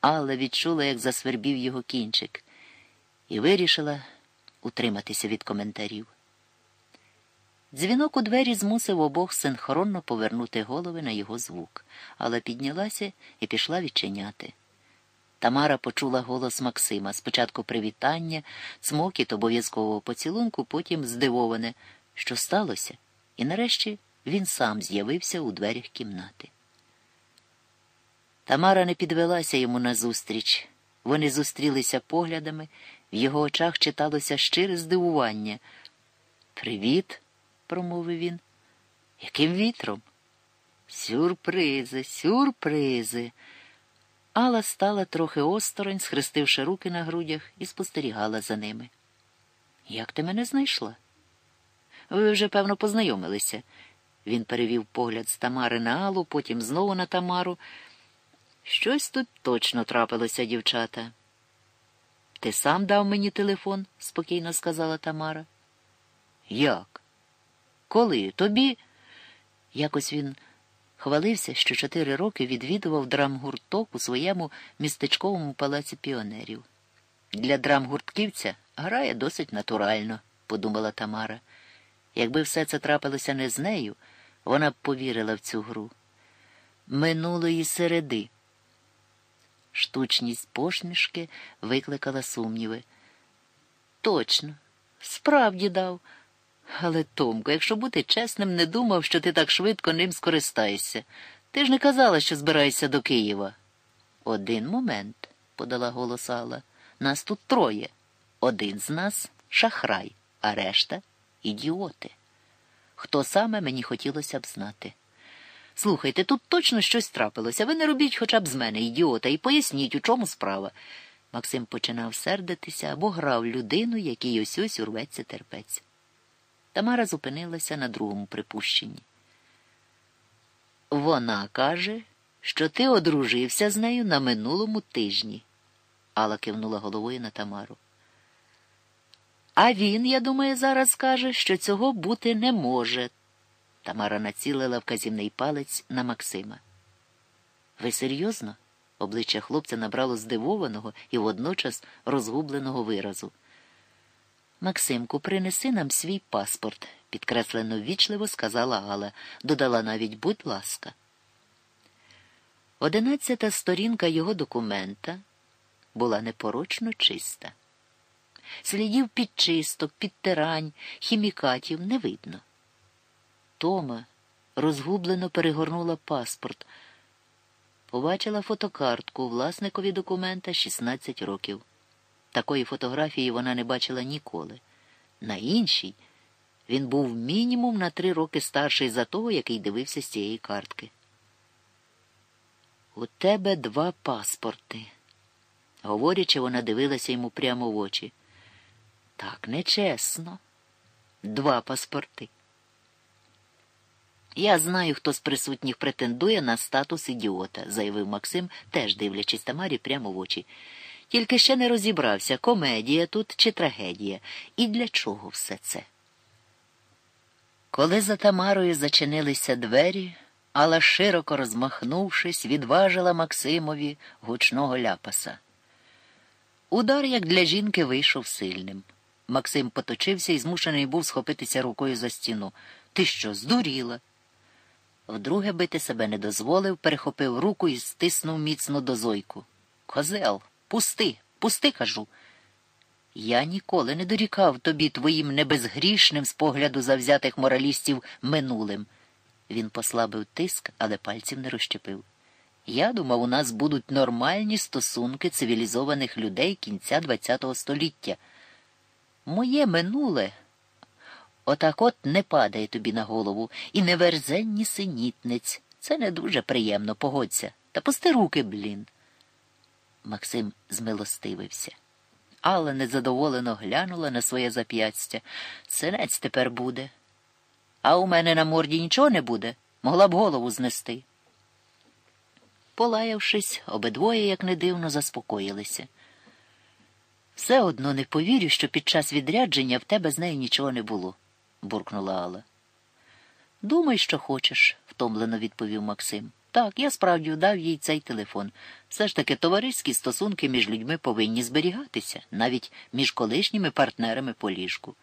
Алла відчула, як засвербів його кінчик, і вирішила утриматися від коментарів. Дзвінок у двері змусив обох синхронно повернути голови на його звук, але піднялася і пішла відчиняти. Тамара почула голос Максима, спочатку привітання, цмокіт обов'язкового поцілунку, потім здивоване, що сталося, і нарешті він сам з'явився у дверях кімнати. Тамара не підвелася йому назустріч. Вони зустрілися поглядами, в його очах читалося щире здивування. Привіт, промовив він. Яким вітром? Сюрпризи, сюрпризи. Алла стала трохи осторонь, схрестивши руки на грудях, і спостерігала за ними. Як ти мене знайшла? Ви вже, певно, познайомилися. Він перевів погляд з Тамари на Аллу, потім знову на Тамару. Щось тут точно трапилося, дівчата. Ти сам дав мені телефон? спокійно сказала Тамара. Як? Коли? Тобі? Якось він хвалився, що чотири роки відвідував драмгурток у своєму містечковому палаці піонерів. Для драмгуртківця грає досить натурально, подумала Тамара. Якби все це трапилося не з нею, вона б повірила в цю гру. Минулої середи. Штучність посмішки викликала сумніви. Точно, справді дав. Але, Томко, якщо бути чесним, не думав, що ти так швидко ним скористаєшся. Ти ж не казала, що збираєшся до Києва. Один момент, подала голос Алла. Нас тут троє. Один з нас шахрай, а решта ідіоти. Хто саме мені хотілося б знати? Слухайте, тут точно щось трапилося. Ви не робіть хоча б з мене, ідіота, і поясніть, у чому справа. Максим починав сердитися або грав людину, якій ось ось урветься терпець. Тамара зупинилася на другому припущенні. Вона каже, що ти одружився з нею на минулому тижні. Алла кивнула головою на Тамару. А він, я думаю, зараз каже, що цього бути не може. Тамара націлила вказівний палець на Максима. Ви серйозно? Обличчя хлопця набрало здивованого і водночас розгубленого виразу. Максимку, принеси нам свій паспорт, підкреслено ввічливо сказала Галла, додала навіть будь ласка. Одинадцята сторінка його документа була непорочно чиста. Слідів підчисток, підтирань, хімікатів не видно. Тома розгублено перегорнула паспорт. Побачила фотокартку власникові документа 16 років. Такої фотографії вона не бачила ніколи. На іншій він був мінімум на три роки старший за того, який дивився з цієї картки. У тебе два паспорти. Говорячи, вона дивилася йому прямо в очі. Так нечесно. Два паспорти. Я знаю, хто з присутніх претендує на статус ідіота, заявив Максим, теж дивлячись Тамарі прямо в очі. Тільки ще не розібрався, комедія тут чи трагедія, і для чого все це. Коли за Тамарою зачинилися двері, Алла, широко розмахнувшись, відважила Максимові гучного ляпаса. Удар, як для жінки, вийшов сильним. Максим поточився і змушений був схопитися рукою за стіну. Ти що, здуріла? Вдруге бити себе не дозволив, перехопив руку і стиснув міцно до зойку. Козел, пусти, пусти, кажу. Я ніколи не дорікав тобі твоїм небезгрішним з погляду завзятих моралістів минулим. Він послабив тиск, але пальців не розщепив. Я думав, у нас будуть нормальні стосунки цивілізованих людей кінця ХХ століття. Моє минуле отак от не падає тобі на голову і не верзе ні синітниць. Це не дуже приємно, погодься. Та пусти руки, блін. Максим змилостивився. Алла незадоволено глянула на своє зап'ястя. Синець тепер буде. А у мене на морді нічого не буде. Могла б голову знести. Полаявшись, обидвоє, як не дивно, заспокоїлися. Все одно не повірю, що під час відрядження в тебе з нею нічого не було, буркнула Алла. Думай, що хочеш, втомлено відповів Максим. Так, я справді дав їй цей телефон. Все ж таки товариські стосунки між людьми повинні зберігатися, навіть між колишніми партнерами по ліжку.